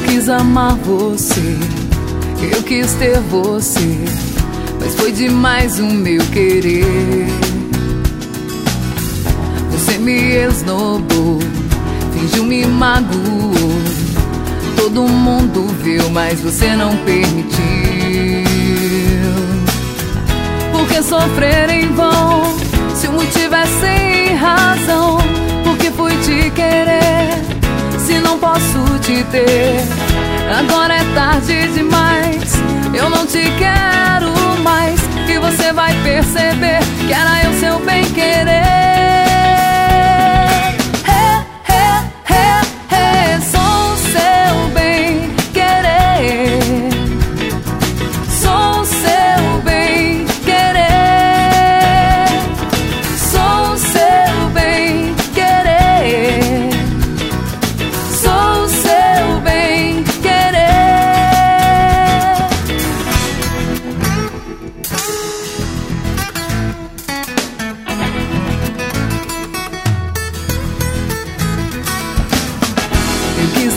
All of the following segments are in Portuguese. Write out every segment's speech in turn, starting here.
quis amar você, eu quis ter você, mas foi demais o meu querer. Você me esnobou, fingiu me magoou. Todo mundo viu, mas você não permitiu. Por que sofrer em vão? Se o motivo é sem te ter, agora é tarde demais. Eu não te quero mais. E você vai perceber que era eu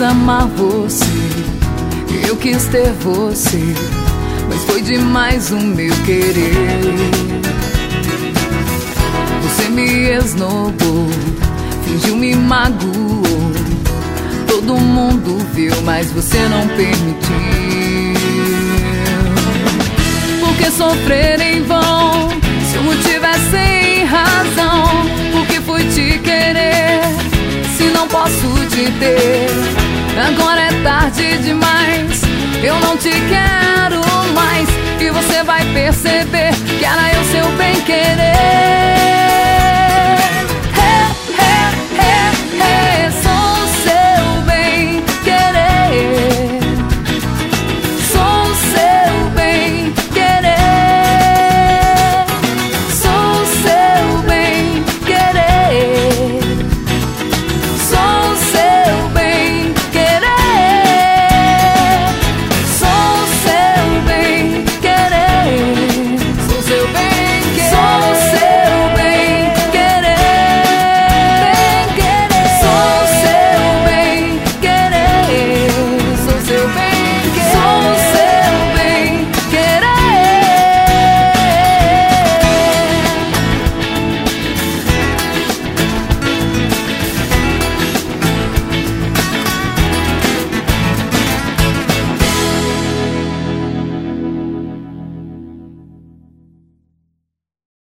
amar você, eu quis ter você, mas foi demais o meu querer. Você me esnobou, fingiu me magoou. Todo mundo viu, mas você não permitiu. Por que sofrer em vão? Se o motivo é sem razão, por que fui te querer? Se não posso te ter Agora é tarde demais. Eu não te quero mais. E você vai perceber que era eu seu bem querer.